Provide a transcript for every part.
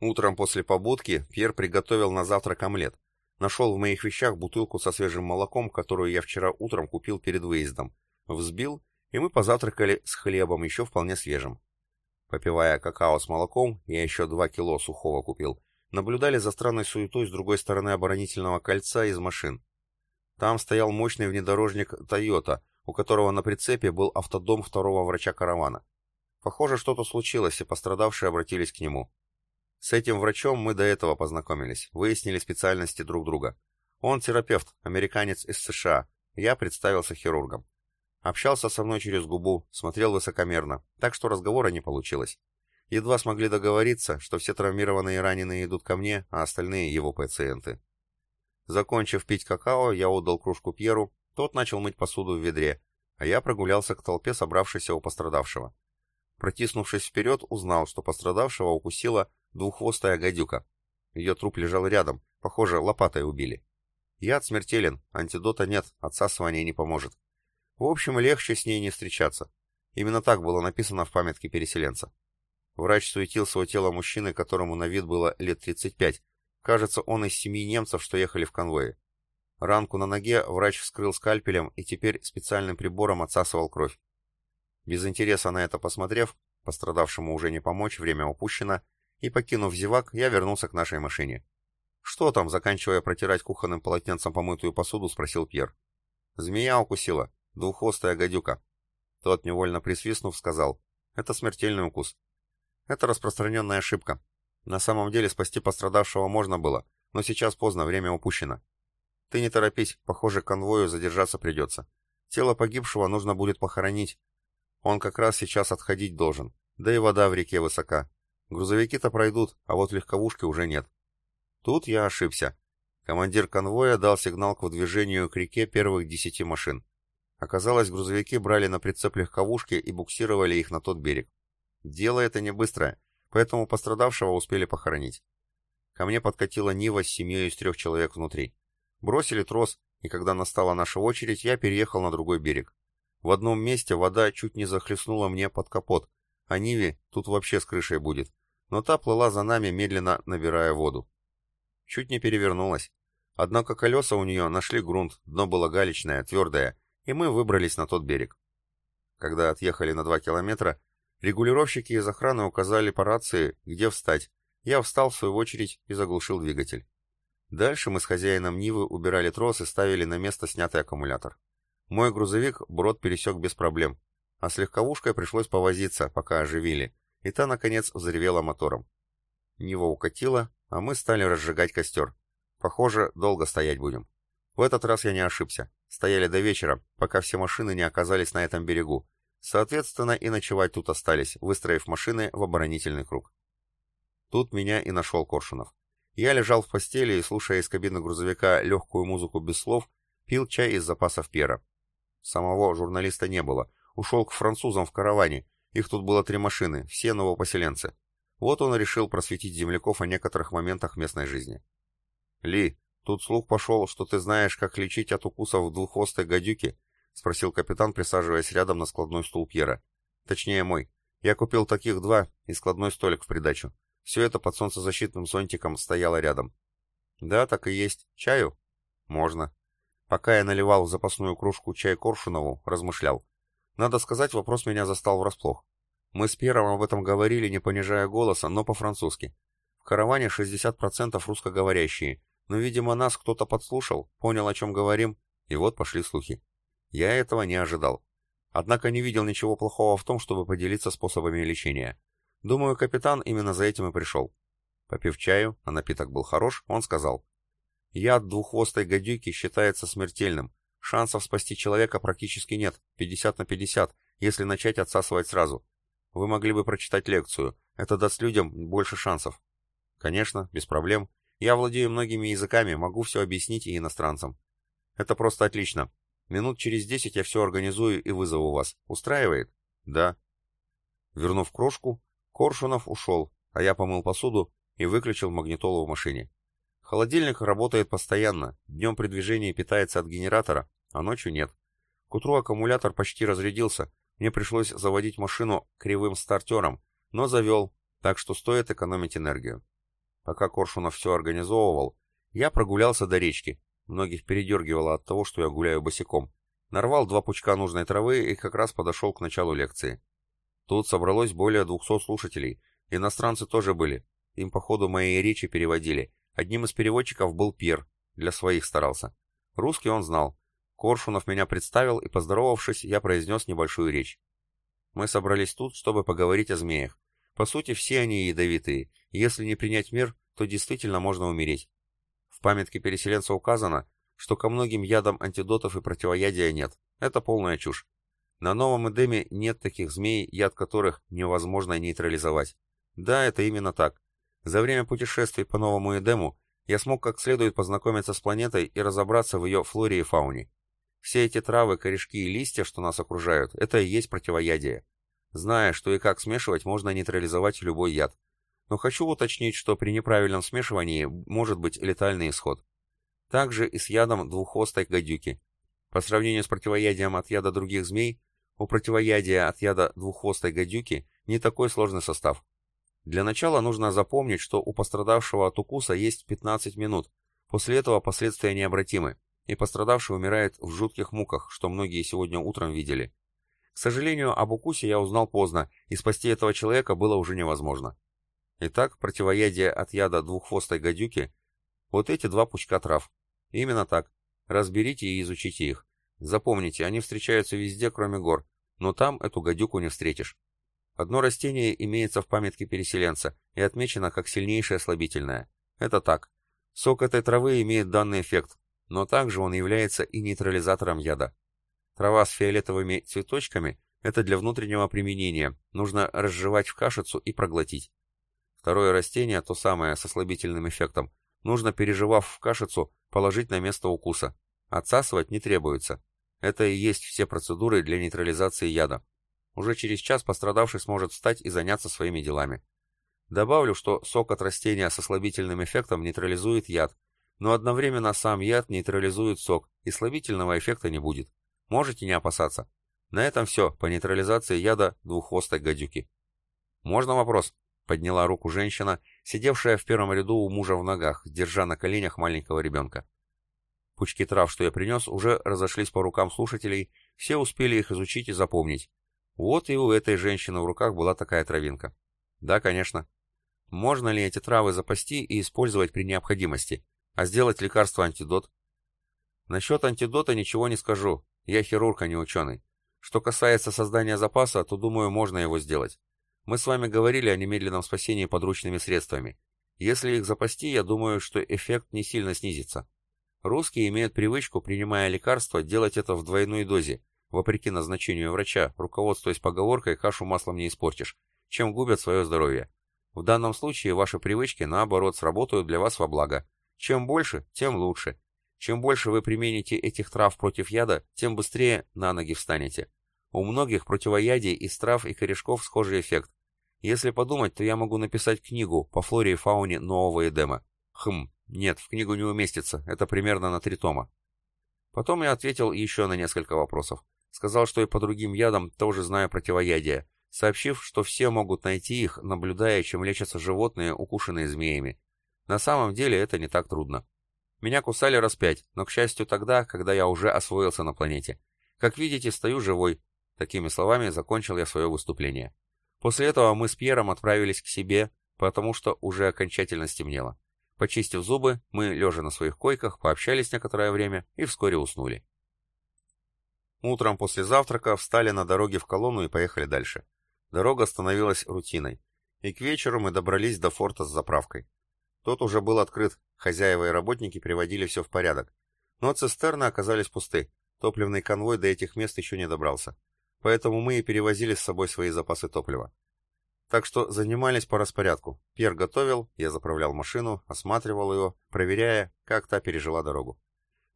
Утром после побудки Пьер приготовил на завтрак омлет. Нашел в моих вещах бутылку со свежим молоком, которую я вчера утром купил перед выездом. Взбил, и мы позавтракали с хлебом, еще вполне свежим. Попивая какао с молоком, я еще два кило сухого купил, наблюдали за странной суетой с другой стороны оборонительного кольца из машин. Там стоял мощный внедорожник «Тойота», у которого на прицепе был автодом второго врача каравана. Похоже, что-то случилось, и пострадавшие обратились к нему. С этим врачом мы до этого познакомились, выяснили специальности друг друга. Он терапевт, американец из США, я представился хирургом. Общался со мной через губу, смотрел высокомерно, так что разговора не получилось. Едва смогли договориться, что все травмированные и раненые идут ко мне, а остальные его пациенты. Закончив пить какао, я отдал кружку Пьеру, тот начал мыть посуду в ведре, а я прогулялся к толпе, собравшейся у пострадавшего. Протиснувшись вперед, узнал, что пострадавшего укусила двуххвостая гадюка. Ее труп лежал рядом, похоже, лопатой убили. Яд смертелен, антидота нет, отсасывание не поможет. В общем, легче с ней не встречаться. Именно так было написано в памятке переселенца. Врач суетил свое тело мужчины, которому на вид было лет 35. Кажется, он из семьи немцев, что ехали в конвое. Ранку на ноге врач вскрыл скальпелем и теперь специальным прибором отсасывал кровь. Без интереса на это посмотрев, пострадавшему уже не помочь, время упущено, и, покинув зевак, я вернулся к нашей машине. «Что там?» — заканчивая протирать кухонным полотенцем помытую посуду, спросил Пьер. «Змея укусила. Двуххвостая гадюка». Тот, невольно присвистнув, сказал. «Это смертельный укус». «Это распространенная ошибка. На самом деле спасти пострадавшего можно было, но сейчас поздно, время упущено. Ты не торопись, похоже, конвою задержаться придется. Тело погибшего нужно будет похоронить. Он как раз сейчас отходить должен, да и вода в реке высока. Грузовики-то пройдут, а вот легковушки уже нет. Тут я ошибся. Командир конвоя дал сигнал к выдвижению к реке первых десяти машин. Оказалось, грузовики брали на прицеп легковушки и буксировали их на тот берег. Дело это не быстрое, поэтому пострадавшего успели похоронить. Ко мне подкатила Нива с семьей из трех человек внутри. Бросили трос, и когда настала наша очередь, я переехал на другой берег. В одном месте вода чуть не захлестнула мне под капот, а Ниве тут вообще с крышей будет но та плыла за нами, медленно набирая воду. Чуть не перевернулась. Однако колеса у нее нашли грунт, дно было галечное, твердое, и мы выбрались на тот берег. Когда отъехали на два километра, регулировщики из охраны указали по рации, где встать. Я встал в свою очередь и заглушил двигатель. Дальше мы с хозяином Нивы убирали трос и ставили на место снятый аккумулятор. Мой грузовик брод пересек без проблем, а с легковушкой пришлось повозиться, пока оживили, и та, наконец, взревела мотором. Нива укатила, а мы стали разжигать костер. Похоже, долго стоять будем. В этот раз я не ошибся. Стояли до вечера, пока все машины не оказались на этом берегу. Соответственно, и ночевать тут остались, выстроив машины в оборонительный круг. Тут меня и нашел Коршунов. Я лежал в постели и, слушая из кабины грузовика легкую музыку без слов, пил чай из запасов пера. Самого журналиста не было. Ушел к французам в караване, их тут было три машины, все новопоселенцы. Вот он решил просветить земляков о некоторых моментах местной жизни. «Ли, тут слух пошел, что ты знаешь, как лечить от укусов двуххвостой гадюки?» — спросил капитан, присаживаясь рядом на складной стул Пьера. «Точнее, мой. Я купил таких два и складной столик в придачу. Все это под солнцезащитным зонтиком стояло рядом». «Да, так и есть. Чаю?» «Можно». Пока я наливал в запасную кружку чай Коршунову, размышлял. Надо сказать, вопрос меня застал врасплох. Мы с Пьером об этом говорили, не понижая голоса, но по-французски. В караване 60% русскоговорящие, но, видимо, нас кто-то подслушал, понял, о чем говорим, и вот пошли слухи. Я этого не ожидал. Однако не видел ничего плохого в том, чтобы поделиться способами лечения. Думаю, капитан именно за этим и пришел. Попив чаю, а напиток был хорош, он сказал. Яд двуххвостой гадюки считается смертельным, Шансов спасти человека практически нет, 50 на 50, если начать отсасывать сразу. Вы могли бы прочитать лекцию, это даст людям больше шансов. Конечно, без проблем. Я владею многими языками, могу все объяснить и иностранцам. Это просто отлично. Минут через десять я все организую и вызову вас. Устраивает? Да. Вернув крошку, Коршунов ушел, а я помыл посуду и выключил магнитолу в машине. Холодильник работает постоянно, днем при движении питается от генератора, а ночью нет. К утру аккумулятор почти разрядился, мне пришлось заводить машину кривым стартером, но завел, так что стоит экономить энергию. Пока Коршунов все организовывал, я прогулялся до речки. Многих передергивало от того, что я гуляю босиком. Нарвал два пучка нужной травы и как раз подошел к началу лекции. Тут собралось более двухсот слушателей. Иностранцы тоже были. Им по ходу моей речи переводили. Одним из переводчиков был Пьер. Для своих старался. Русский он знал. Коршунов меня представил, и, поздоровавшись, я произнес небольшую речь. Мы собрались тут, чтобы поговорить о змеях. По сути, все они ядовитые. Если не принять мер, то действительно можно умереть. В памятке переселенца указано, что ко многим ядам антидотов и противоядия нет. Это полная чушь. На новом Эдеме нет таких змей, яд которых невозможно нейтрализовать. Да, это именно так. За время путешествий по новому Эдему я смог как следует познакомиться с планетой и разобраться в ее флоре и фауне. Все эти травы, корешки и листья, что нас окружают, это и есть противоядие. Зная, что и как смешивать, можно нейтрализовать любой яд. Но хочу уточнить, что при неправильном смешивании может быть летальный исход. Также и с ядом двуххвостой гадюки. По сравнению с противоядием от яда других змей, у противоядия от яда двуххвостой гадюки не такой сложный состав. Для начала нужно запомнить, что у пострадавшего от укуса есть 15 минут. После этого последствия необратимы и пострадавший умирает в жутких муках, что многие сегодня утром видели. К сожалению, об укусе я узнал поздно, и спасти этого человека было уже невозможно. Итак, противоядие от яда двуххвостой гадюки – вот эти два пучка трав. Именно так. Разберите и изучите их. Запомните, они встречаются везде, кроме гор, но там эту гадюку не встретишь. Одно растение имеется в памятке переселенца и отмечено как сильнейшее слабительное. Это так. Сок этой травы имеет данный эффект, но также он является и нейтрализатором яда. Трава с фиолетовыми цветочками – это для внутреннего применения, нужно разжевать в кашицу и проглотить. Второе растение, то самое со слабительным эффектом, нужно, переживав в кашицу, положить на место укуса. Отсасывать не требуется. Это и есть все процедуры для нейтрализации яда. Уже через час пострадавший сможет встать и заняться своими делами. Добавлю, что сок от растения со слабительным эффектом нейтрализует яд, но одновременно сам яд нейтрализует сок, и слабительного эффекта не будет. Можете не опасаться. На этом все по нейтрализации яда двуххвостой гадюки. «Можно вопрос?» — подняла руку женщина, сидевшая в первом ряду у мужа в ногах, держа на коленях маленького ребенка. Пучки трав, что я принес, уже разошлись по рукам слушателей, все успели их изучить и запомнить. Вот и у этой женщины в руках была такая травинка. Да, конечно. Можно ли эти травы запасти и использовать при необходимости? А сделать лекарство-антидот? Насчет антидота ничего не скажу. Я хирург, а не ученый. Что касается создания запаса, то, думаю, можно его сделать. Мы с вами говорили о немедленном спасении подручными средствами. Если их запасти, я думаю, что эффект не сильно снизится. Русские имеют привычку, принимая лекарства, делать это в двойной дозе, вопреки назначению врача, руководствуясь поговоркой «кашу маслом не испортишь», чем губят свое здоровье. В данном случае ваши привычки, наоборот, сработают для вас во благо. Чем больше, тем лучше. Чем больше вы примените этих трав против яда, тем быстрее на ноги встанете. У многих противоядий из трав и корешков схожий эффект. Если подумать, то я могу написать книгу по флоре и фауне нового Эдема. Хм, нет, в книгу не уместится, это примерно на три тома. Потом я ответил еще на несколько вопросов. Сказал, что и по другим ядам тоже знаю противоядия, сообщив, что все могут найти их, наблюдая, чем лечатся животные, укушенные змеями. На самом деле это не так трудно. Меня кусали раз пять, но, к счастью, тогда, когда я уже освоился на планете. Как видите, стою живой. Такими словами закончил я свое выступление. После этого мы с Пьером отправились к себе, потому что уже окончательно стемнело. Почистив зубы, мы, лежа на своих койках, пообщались некоторое время и вскоре уснули. Утром после завтрака встали на дороге в колонну и поехали дальше. Дорога становилась рутиной, и к вечеру мы добрались до форта с заправкой. Тот уже был открыт, хозяева и работники приводили все в порядок. Но цистерны оказались пусты, топливный конвой до этих мест еще не добрался. Поэтому мы и перевозили с собой свои запасы топлива. Так что занимались по распорядку. Пьер готовил, я заправлял машину, осматривал ее, проверяя, как та пережила дорогу.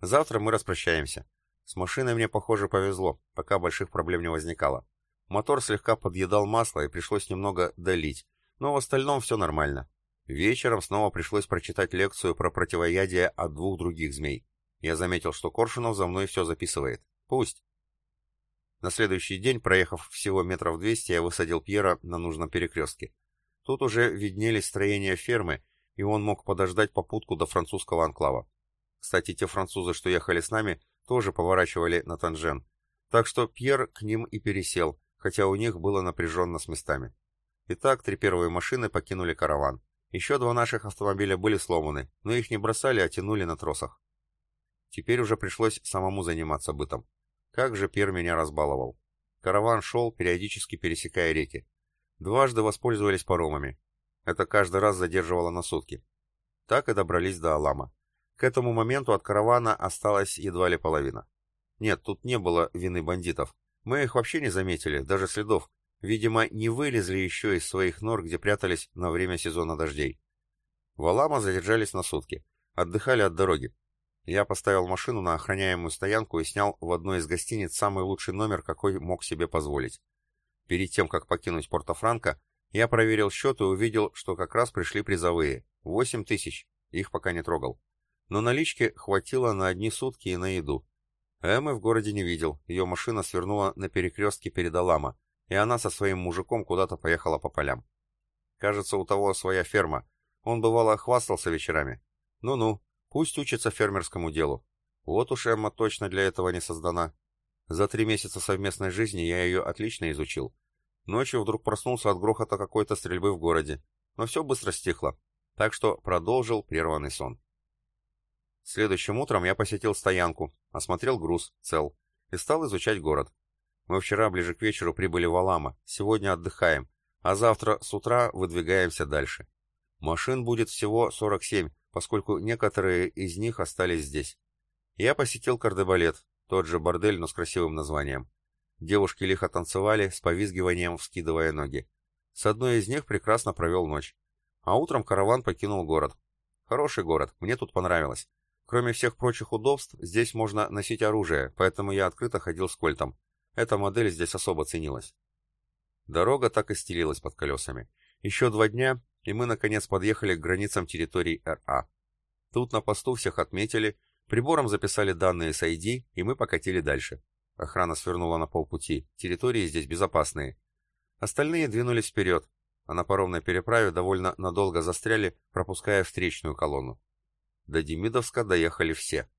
Завтра мы распрощаемся. С машиной мне, похоже, повезло, пока больших проблем не возникало. Мотор слегка подъедал масло и пришлось немного долить, но в остальном все нормально. Вечером снова пришлось прочитать лекцию про противоядие от двух других змей. Я заметил, что Коршунов за мной все записывает. Пусть. На следующий день, проехав всего метров 200, я высадил Пьера на нужном перекрестке. Тут уже виднелись строения фермы, и он мог подождать попутку до французского анклава. Кстати, те французы, что ехали с нами, тоже поворачивали на Танжен. Так что Пьер к ним и пересел, хотя у них было напряженно с местами. Итак, три первые машины покинули караван. Еще два наших автомобиля были сломаны, но их не бросали, а тянули на тросах. Теперь уже пришлось самому заниматься бытом. Как же Пьер меня разбаловал. Караван шел, периодически пересекая реки. Дважды воспользовались паромами. Это каждый раз задерживало на сутки. Так и добрались до Алама. К этому моменту от каравана осталась едва ли половина. Нет, тут не было вины бандитов. Мы их вообще не заметили, даже следов. Видимо, не вылезли еще из своих нор, где прятались на время сезона дождей. В Алама задержались на сутки. Отдыхали от дороги. Я поставил машину на охраняемую стоянку и снял в одной из гостиниц самый лучший номер, какой мог себе позволить. Перед тем, как покинуть Порто-Франко, я проверил счет и увидел, что как раз пришли призовые. Восемь тысяч. Их пока не трогал. Но налички хватило на одни сутки и на еду. Эммы в городе не видел. Ее машина свернула на перекрестке перед Алама, и она со своим мужиком куда-то поехала по полям. Кажется, у того своя ферма. Он бывало хвастался вечерами. Ну-ну, Пусть учится фермерскому делу. Вот уж Эмма точно для этого не создана. За три месяца совместной жизни я ее отлично изучил. Ночью вдруг проснулся от грохота какой-то стрельбы в городе. Но все быстро стихло. Так что продолжил прерванный сон. Следующим утром я посетил стоянку, осмотрел груз, цел, и стал изучать город. Мы вчера ближе к вечеру прибыли в Алама, сегодня отдыхаем, а завтра с утра выдвигаемся дальше. Машин будет всего 47, поскольку некоторые из них остались здесь. Я посетил кардебалет, тот же бордель, но с красивым названием. Девушки лихо танцевали, с повизгиванием вскидывая ноги. С одной из них прекрасно провел ночь. А утром караван покинул город. Хороший город, мне тут понравилось. Кроме всех прочих удобств, здесь можно носить оружие, поэтому я открыто ходил с кольтом. Эта модель здесь особо ценилась. Дорога так и стелилась под колесами. Еще два дня, и мы, наконец, подъехали к границам территории РА. Тут на посту всех отметили, прибором записали данные с ID, и мы покатили дальше. Охрана свернула на полпути, территории здесь безопасные. Остальные двинулись вперед, а на паромной переправе довольно надолго застряли, пропуская встречную колонну. До Демидовска доехали все.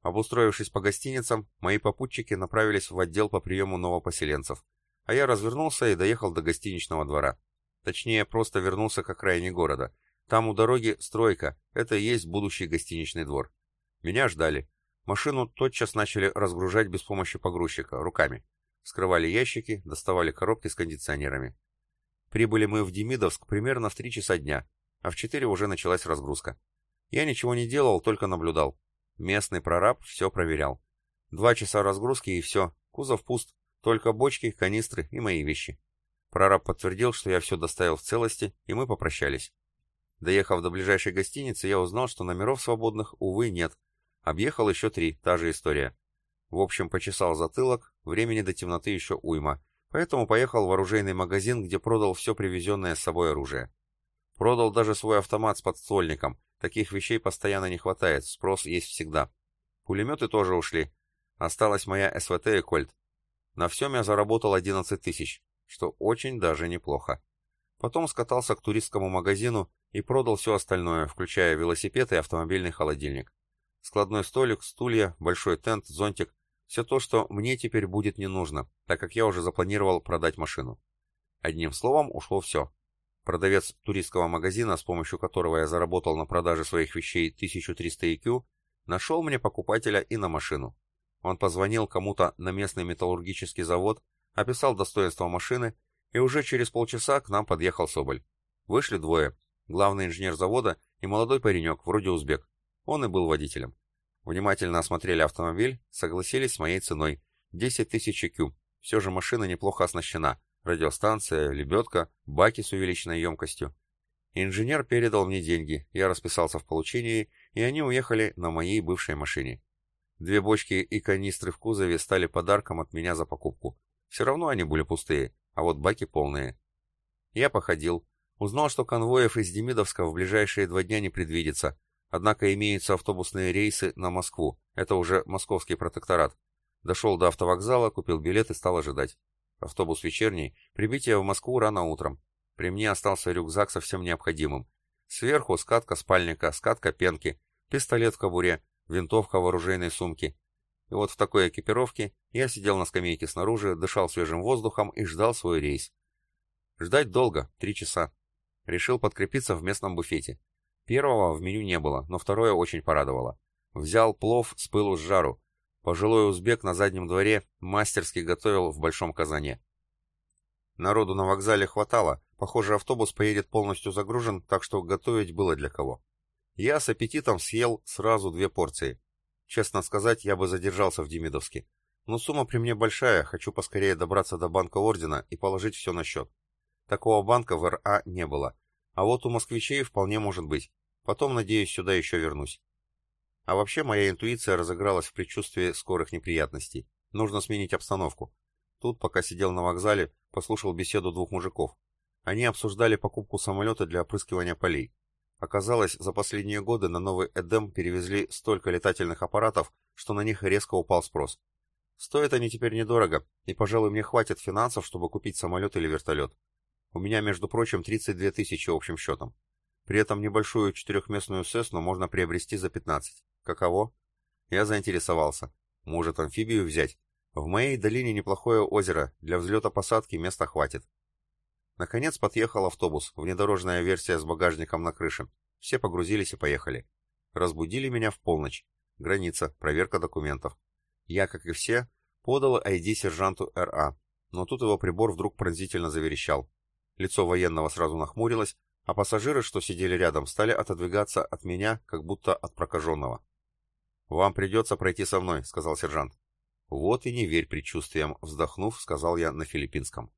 Обустроившись по гостиницам, мои попутчики направились в отдел по приему новопоселенцев, а я развернулся и доехал до гостиничного двора. Точнее, просто вернулся к окраине города. Там у дороги стройка, это и есть будущий гостиничный двор. Меня ждали. Машину тотчас начали разгружать без помощи погрузчика, руками. Скрывали ящики, доставали коробки с кондиционерами. Прибыли мы в Демидовск примерно в 3 часа дня, а в 4 уже началась разгрузка. Я ничего не делал, только наблюдал. Местный прораб все проверял. Два часа разгрузки и все, кузов пуст, только бочки, канистры и мои вещи. Прораб подтвердил, что я все доставил в целости, и мы попрощались. Доехав до ближайшей гостиницы, я узнал, что номеров свободных, увы, нет. Объехал еще три, та же история. В общем, почесал затылок, времени до темноты еще уйма, поэтому поехал в оружейный магазин, где продал все привезенное с собой оружие. Продал даже свой автомат с подствольником, таких вещей постоянно не хватает, спрос есть всегда. Пулеметы тоже ушли. Осталась моя СВТ и Кольт. На всем я заработал 11 тысяч что очень даже неплохо. Потом скатался к туристскому магазину и продал все остальное, включая велосипед и автомобильный холодильник. Складной столик, стулья, большой тент, зонтик – все то, что мне теперь будет не нужно, так как я уже запланировал продать машину. Одним словом, ушло все. Продавец туристского магазина, с помощью которого я заработал на продаже своих вещей 1300 IQ, нашел мне покупателя и на машину. Он позвонил кому-то на местный металлургический завод описал достоинства машины, и уже через полчаса к нам подъехал Соболь. Вышли двое, главный инженер завода и молодой паренек, вроде узбек. Он и был водителем. Внимательно осмотрели автомобиль, согласились с моей ценой. 10 тысяч IQ. Все же машина неплохо оснащена. Радиостанция, лебедка, баки с увеличенной емкостью. Инженер передал мне деньги, я расписался в получении, и они уехали на моей бывшей машине. Две бочки и канистры в кузове стали подарком от меня за покупку. Все равно они были пустые, а вот баки полные. Я походил. Узнал, что конвоев из Демидовска в ближайшие два дня не предвидится, однако имеются автобусные рейсы на Москву, это уже московский протекторат. Дошел до автовокзала, купил билет и стал ожидать. Автобус вечерний, прибытие в Москву рано утром. При мне остался рюкзак со всем необходимым. Сверху скатка спальника, скатка пенки, пистолет в кобуре, винтовка в оружейной сумке. И вот в такой экипировке я сидел на скамейке снаружи, дышал свежим воздухом и ждал свой рейс. Ждать долго, три часа. Решил подкрепиться в местном буфете. Первого в меню не было, но второе очень порадовало. Взял плов с пылу с жару. Пожилой узбек на заднем дворе мастерски готовил в большом казане. Народу на вокзале хватало, похоже, автобус поедет полностью загружен, так что готовить было для кого. Я с аппетитом съел сразу две порции. Честно сказать, я бы задержался в Демидовске. Но сумма при мне большая, хочу поскорее добраться до банка ордена и положить все на счет. Такого банка в РА не было. А вот у москвичей вполне может быть. Потом, надеюсь, сюда еще вернусь. А вообще моя интуиция разыгралась в предчувствии скорых неприятностей. Нужно сменить обстановку. Тут, пока сидел на вокзале, послушал беседу двух мужиков. Они обсуждали покупку самолета для опрыскивания полей. Оказалось, за последние годы на новый Эдем перевезли столько летательных аппаратов, что на них резко упал спрос. Стоят они теперь недорого, и, пожалуй, мне хватит финансов, чтобы купить самолет или вертолет. У меня, между прочим, 32 тысячи общим счетом. При этом небольшую четырехместную Сесну можно приобрести за 15. Каково? Я заинтересовался. Может, амфибию взять? В моей долине неплохое озеро, для взлета-посадки места хватит. Наконец подъехал автобус, внедорожная версия с багажником на крыше. Все погрузились и поехали. Разбудили меня в полночь. Граница, проверка документов. Я, как и все, подал ID сержанту РА, но тут его прибор вдруг пронзительно заверещал. Лицо военного сразу нахмурилось, а пассажиры, что сидели рядом, стали отодвигаться от меня, как будто от прокаженного. «Вам придется пройти со мной», — сказал сержант. «Вот и не верь предчувствиям», — вздохнув, сказал я на филиппинском.